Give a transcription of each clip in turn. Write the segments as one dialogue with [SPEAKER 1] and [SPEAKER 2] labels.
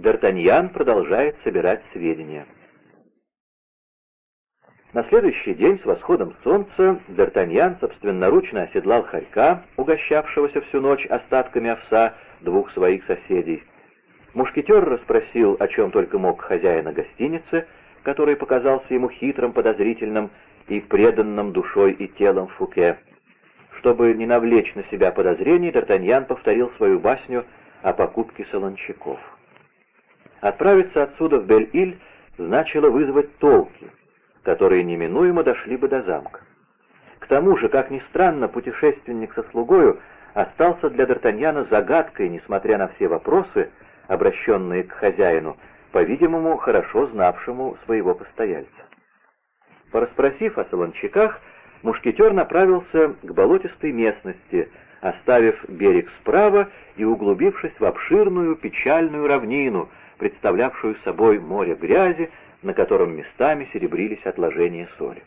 [SPEAKER 1] Д'Артаньян продолжает собирать сведения. На следующий день с восходом солнца Д'Артаньян собственноручно оседлал хорька, угощавшегося всю ночь остатками овса двух своих соседей. Мушкетер расспросил, о чем только мог хозяина гостиницы, который показался ему хитрым, подозрительным и преданным душой и телом Фуке. Чтобы не навлечь на себя подозрений, Д'Артаньян повторил свою басню о покупке солончаков. Отправиться отсюда в Бель-Иль значило вызвать толки — которые неминуемо дошли бы до замка. К тому же, как ни странно, путешественник со слугою остался для Д'Артаньяна загадкой, несмотря на все вопросы, обращенные к хозяину, по-видимому, хорошо знавшему своего постояльца. Пораспросив о солончаках, мушкетер направился к болотистой местности, оставив берег справа и углубившись в обширную печальную равнину, представлявшую собой море грязи, на котором местами серебрились отложения соли.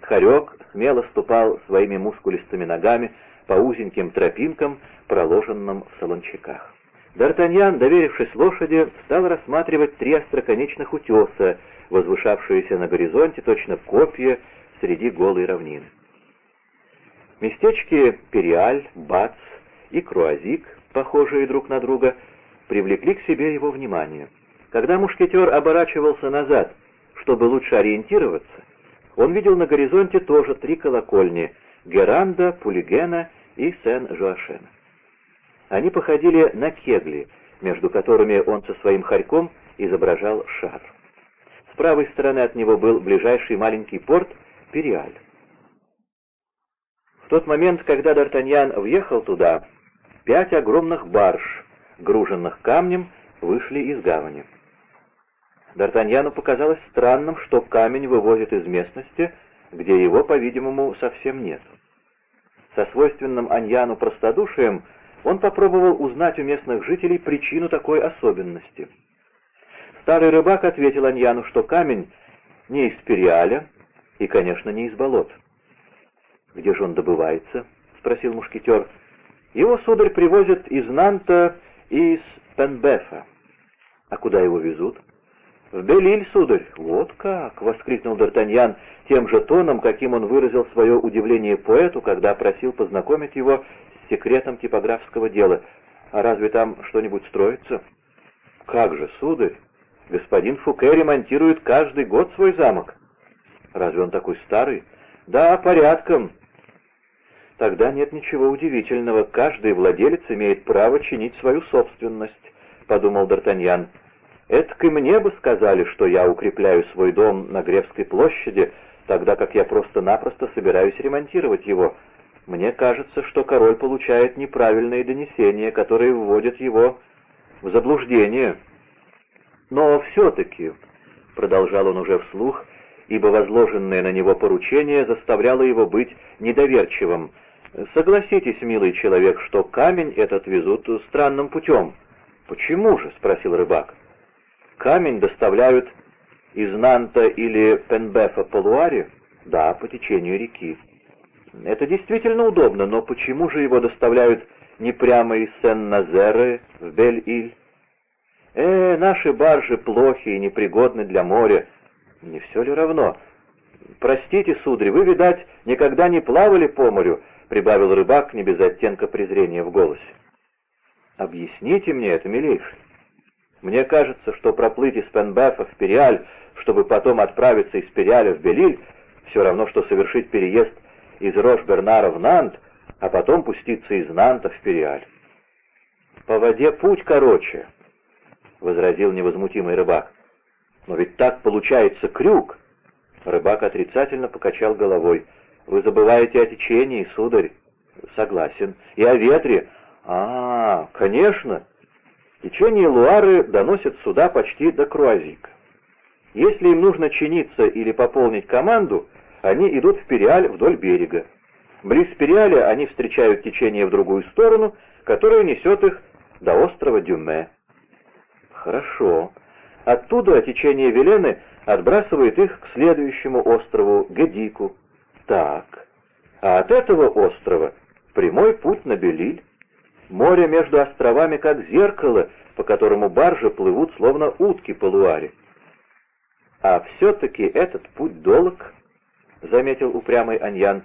[SPEAKER 1] Хорек смело ступал своими мускулистыми ногами по узеньким тропинкам, проложенным в солончаках. Д'Артаньян, доверившись лошади, стал рассматривать три остроконечных утеса, возвышавшиеся на горизонте точно копья среди голой равнины. Местечки Периаль, Бац и Круазик, похожие друг на друга, привлекли к себе его внимание — когда мушкетер оборачивался назад, чтобы лучше ориентироваться, он видел на горизонте тоже три колокольни — Геранда, Пулигена и Сен-Жуашена. Они походили на кегли, между которыми он со своим хорьком изображал шар. С правой стороны от него был ближайший маленький порт Периаль. В тот момент, когда Д'Артаньян въехал туда, пять огромных барж, груженных камнем, вышли из гавани. Д'Артаньяну показалось странным, что камень вывозят из местности, где его, по-видимому, совсем нет. Со свойственным Аньяну простодушием он попробовал узнать у местных жителей причину такой особенности. Старый рыбак ответил Аньяну, что камень не из Периаля и, конечно, не из болот. «Где же он добывается?» — спросил мушкетер. «Его, сударь, привозят из Нанта из Пенбефа. А куда его везут?» «В Белиль, сударь!» «Вот как!» — воскликнул Д'Артаньян тем же тоном, каким он выразил свое удивление поэту, когда просил познакомить его с секретом типографского дела. «А разве там что-нибудь строится?» «Как же, сударь! Господин Фуке ремонтирует каждый год свой замок». «Разве он такой старый?» «Да, порядком». «Тогда нет ничего удивительного. Каждый владелец имеет право чинить свою собственность», — подумал Д'Артаньян. Это и мне бы сказали, что я укрепляю свой дом на Гревской площади, тогда как я просто-напросто собираюсь ремонтировать его. Мне кажется, что король получает неправильные донесения, которые вводят его в заблуждение. Но все-таки, — продолжал он уже вслух, ибо возложенное на него поручение заставляло его быть недоверчивым, — согласитесь, милый человек, что камень этот везут странным путем. — Почему же? — спросил рыбак. — Камень доставляют из Нанта или Пенбефа по Луаре? Да, по течению реки. Это действительно удобно, но почему же его доставляют не прямо из Сен-Назеры в Бель-Иль? Э, наши баржи плохи и непригодны для моря. Не все ли равно? Простите, сударь, вы, видать, никогда не плавали по морю, прибавил рыбак не без оттенка презрения в голосе. Объясните мне это, милейший. Мне кажется, что проплыть из Пенбефа в Периаль, чтобы потом отправиться из Периаля в Белиль, все равно, что совершить переезд из Рош-Бернара в Нант, а потом пуститься из Нанта в Периаль. «По воде путь короче», — возразил невозмутимый рыбак. «Но ведь так получается крюк». Рыбак отрицательно покачал головой. «Вы забываете о течении, сударь». «Согласен. И о ветре». «А, конечно». Течение Луары доносит сюда почти до Круазика. Если им нужно чиниться или пополнить команду, они идут в Периаль вдоль берега. Близ Периаля они встречают течение в другую сторону, которое несет их до острова Дюме. Хорошо. Оттуда течение Велены отбрасывает их к следующему острову Гедику. Так. А от этого острова прямой путь на Белиль. Море между островами как зеркало, по которому баржи плывут, словно утки по луаре. «А все-таки этот путь долг», — заметил упрямый Аньян.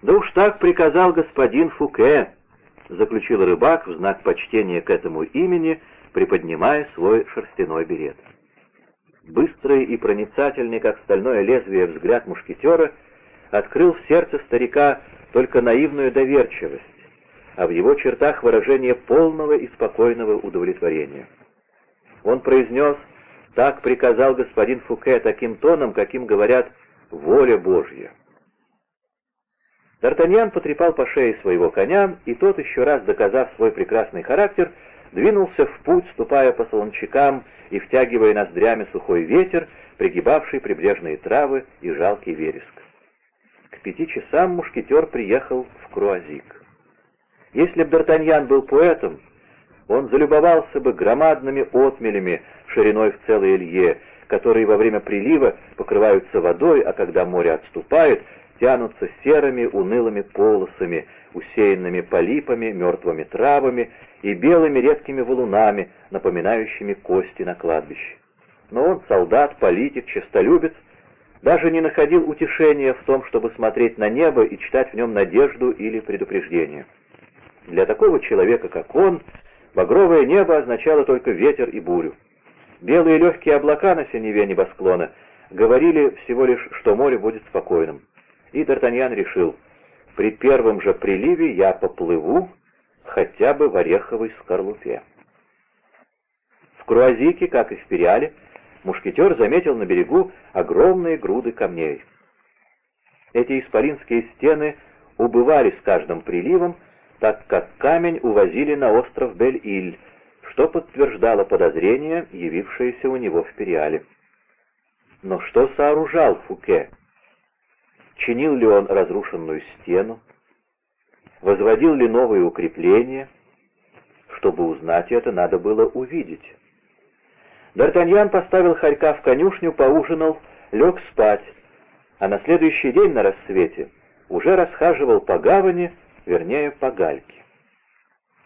[SPEAKER 1] «Да уж так приказал господин Фуке», — заключил рыбак в знак почтения к этому имени, приподнимая свой шерстяной берет. Быстрый и проницательный, как стальное лезвие, взгляд мушкетера открыл в сердце старика только наивную доверчивость, а в его чертах выражение полного и спокойного удовлетворения. Он произнес «Так приказал господин Фуке таким тоном, каким говорят «воля Божья». Д'Артаньян потрепал по шее своего коня, и тот, еще раз доказав свой прекрасный характер, двинулся в путь, ступая по солончакам и втягивая ноздрями сухой ветер, пригибавший прибрежные травы и жалкий вереск. К пяти часам мушкетер приехал в Круазик. Если б Д'Артаньян был поэтом, он залюбовался бы громадными отмелями шириной в целое лье, которые во время прилива покрываются водой, а когда море отступает, тянутся серыми унылыми полосами, усеянными полипами, мертвыми травами и белыми редкими валунами, напоминающими кости на кладбище. Но он солдат, политик, честолюбец, даже не находил утешения в том, чтобы смотреть на небо и читать в нем надежду или предупреждение. Для такого человека, как он, багровое небо означало только ветер и бурю. Белые легкие облака на синеве небосклона говорили всего лишь, что море будет спокойным. И Д'Артаньян решил, при первом же приливе я поплыву хотя бы в ореховой скорлупе. В Круазике, как и в Периале, мушкетер заметил на берегу огромные груды камней. Эти исполинские стены убывали с каждым приливом, так как камень увозили на остров Бель-Иль, что подтверждало подозрение, явившееся у него в Периале. Но что сооружал Фуке? Чинил ли он разрушенную стену? Возводил ли новые укрепления? Чтобы узнать это, надо было увидеть. Д'Артаньян поставил хорька в конюшню, поужинал, лег спать, а на следующий день на рассвете уже расхаживал по гавани, вернее, по гальке.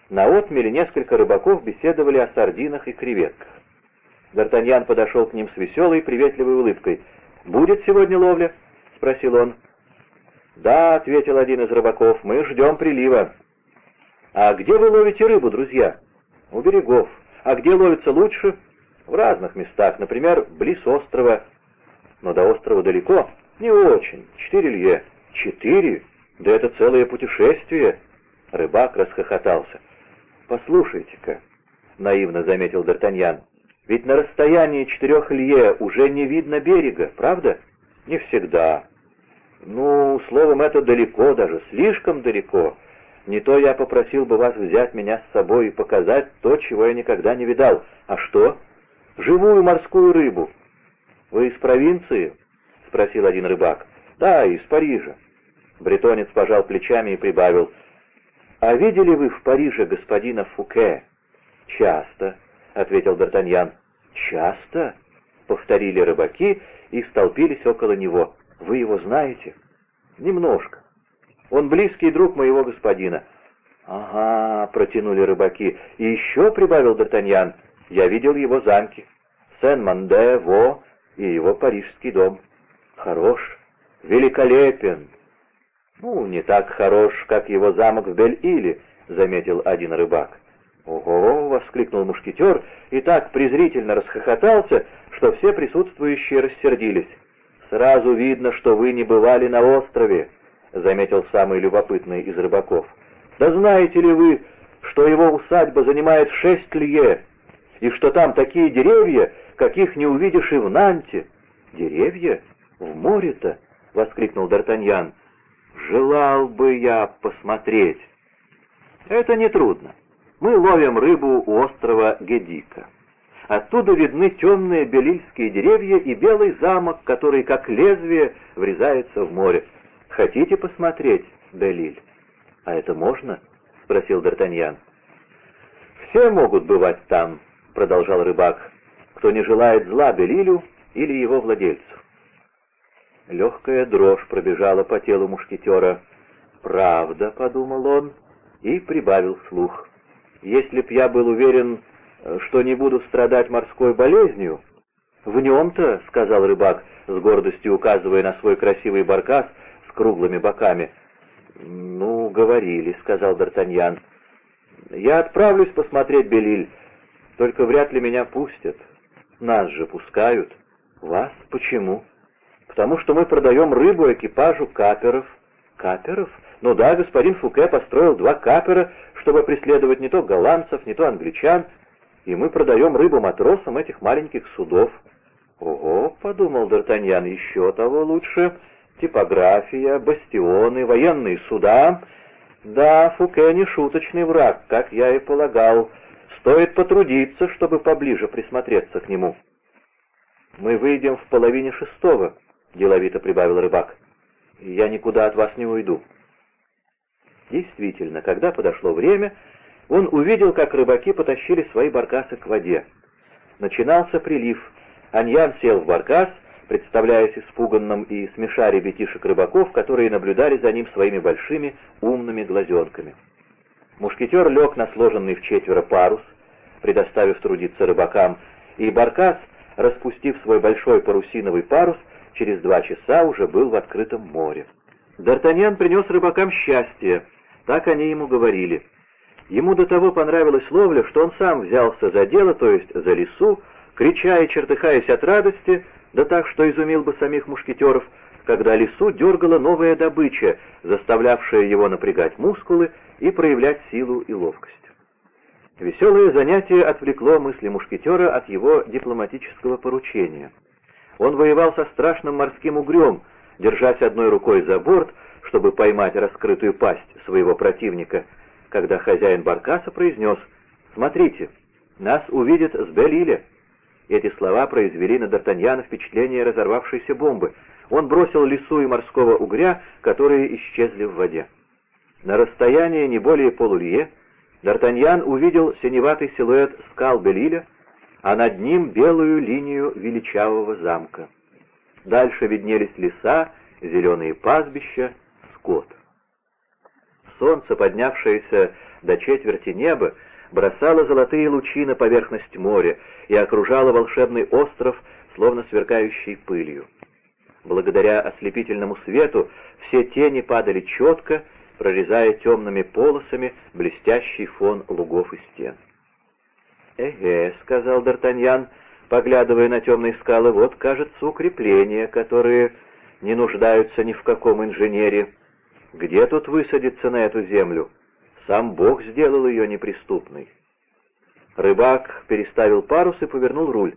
[SPEAKER 1] На отмеле несколько рыбаков беседовали о сардинах и креветках. Д'Артаньян подошел к ним с веселой, приветливой улыбкой. «Будет сегодня ловля?» — спросил он. «Да», — ответил один из рыбаков, — «мы ждем прилива». «А где вы ловите рыбу, друзья?» «У берегов. А где ловится лучше?» «В разных местах, например, близ острова». «Но до острова далеко?» «Не очень. Четыре лье». «Четыре? Да это целое путешествие!» Рыбак расхохотался. «Послушайте-ка», — наивно заметил Д'Артаньян, — «ведь на расстоянии четырех лье уже не видно берега, правда?» «Не всегда». «Ну, словом, это далеко, даже слишком далеко. Не то я попросил бы вас взять меня с собой и показать то, чего я никогда не видал. А что? Живую морскую рыбу». «Вы из провинции?» — спросил один рыбак. «Да, из Парижа». Бретонец пожал плечами и прибавил. «А видели вы в Париже господина Фуке?» «Часто», — ответил Д'Артаньян. «Часто?» — повторили рыбаки и столпились около него. «Вы его знаете?» «Немножко. Он близкий друг моего господина». «Ага», — протянули рыбаки. «И еще», — прибавил Д'Артаньян, — «я видел его замки. Сен-Манде, Во и его парижский дом. Хорош, великолепен, «Ну, не так хорош, как его замок в Бель-Иле», — заметил один рыбак. «Ого!» — воскликнул мушкетер и так презрительно расхохотался, что все присутствующие рассердились. «Сразу видно, что вы не бывали на острове», — заметил самый любопытный из рыбаков. «Да знаете ли вы, что его усадьба занимает шесть лье, и что там такие деревья, каких не увидишь и в Нанте?» «Деревья? В море-то?» — воскликнул Д'Артаньян. Желал бы я посмотреть. Это нетрудно. Мы ловим рыбу у острова Гедика. Оттуда видны темные белильские деревья и белый замок, который, как лезвие, врезается в море. Хотите посмотреть, Белиль? А это можно? — спросил Д'Артаньян. «Все могут бывать там», — продолжал рыбак, — «кто не желает зла Белилю или его владельцу. Легкая дрожь пробежала по телу мушкетера. «Правда», — подумал он, и прибавил слух. Если б я был уверен, что не буду страдать морской болезнью, в нем-то, — сказал рыбак, с гордостью указывая на свой красивый баркас с круглыми боками. «Ну, говорили», — сказал Д'Артаньян. «Я отправлюсь посмотреть Белиль, только вряд ли меня пустят. Нас же пускают». «Вас? Почему?» «Потому что мы продаем рыбу экипажу каперов». «Каперов? Ну да, господин Фуке построил два капера, чтобы преследовать не то голландцев, не то англичан, и мы продаем рыбу матросам этих маленьких судов». «Ого», — подумал Д'Артаньян, — «еще того лучше. Типография, бастионы, военные суда. Да, Фуке не шуточный враг, как я и полагал. Стоит потрудиться, чтобы поближе присмотреться к нему». «Мы выйдем в половине шестого», — деловито прибавил рыбак. «Я никуда от вас не уйду». Действительно, когда подошло время, он увидел, как рыбаки потащили свои баркасы к воде. Начинался прилив. Аньян сел в баркас, представляясь испуганным и смеша ребятишек рыбаков, которые наблюдали за ним своими большими умными глазенками. Мушкетер лег на сложенный в четверо парус, предоставив трудиться рыбакам, и баркас, распустив свой большой парусиновый парус, через два часа уже был в открытом море. Д'Артаньян принес рыбакам счастье, так они ему говорили. Ему до того понравилась ловля, что он сам взялся за дело, то есть за лесу, крича и чертыхаясь от радости, да так, что изумил бы самих мушкетеров, когда лесу дергала новая добыча, заставлявшая его напрягать мускулы и проявлять силу и ловкость. Веселое занятие отвлекло мысли мушкетера от его дипломатического поручения. Он воевал со страшным морским угрем, держась одной рукой за борт, чтобы поймать раскрытую пасть своего противника, когда хозяин баркаса произнес «Смотрите, нас увидят с Белиля». Эти слова произвели на Д'Артаньяна впечатление разорвавшейся бомбы. Он бросил лесу и морского угря, которые исчезли в воде. На расстоянии не более полулье Д'Артаньян увидел синеватый силуэт скал Белиля, а над ним белую линию величавого замка. Дальше виднелись леса, зеленые пастбища, скот. Солнце, поднявшееся до четверти неба, бросало золотые лучи на поверхность моря и окружало волшебный остров, словно сверкающий пылью. Благодаря ослепительному свету все тени падали четко, прорезая темными полосами блестящий фон лугов и стен. «Эге», — сказал Д'Артаньян, поглядывая на темные скалы, — «вот, кажется, укрепления, которые не нуждаются ни в каком инженере. Где тут высадиться на эту землю? Сам Бог сделал ее неприступной». Рыбак переставил парус и повернул руль.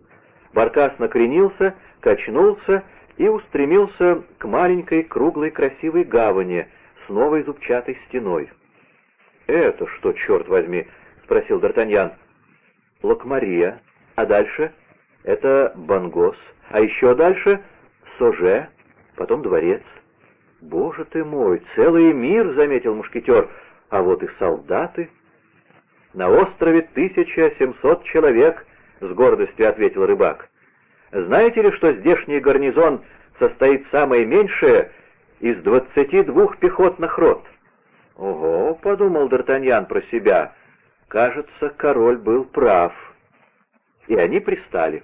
[SPEAKER 1] Баркас накренился, качнулся и устремился к маленькой круглой красивой гавани с новой зубчатой стеной. «Это что, черт возьми?» — спросил Д'Артаньян. «Лакмария. А дальше?» «Это Бангос. А еще дальше — Соже, потом дворец». «Боже ты мой, целый мир!» — заметил мушкетер. «А вот и солдаты». «На острове 1700 человек», — с гордостью ответил рыбак. «Знаете ли, что здешний гарнизон состоит самое меньшее из 22 пехотных рот?» «Ого», — подумал Д'Артаньян про себя, — «кажется, король был прав». И они пристали.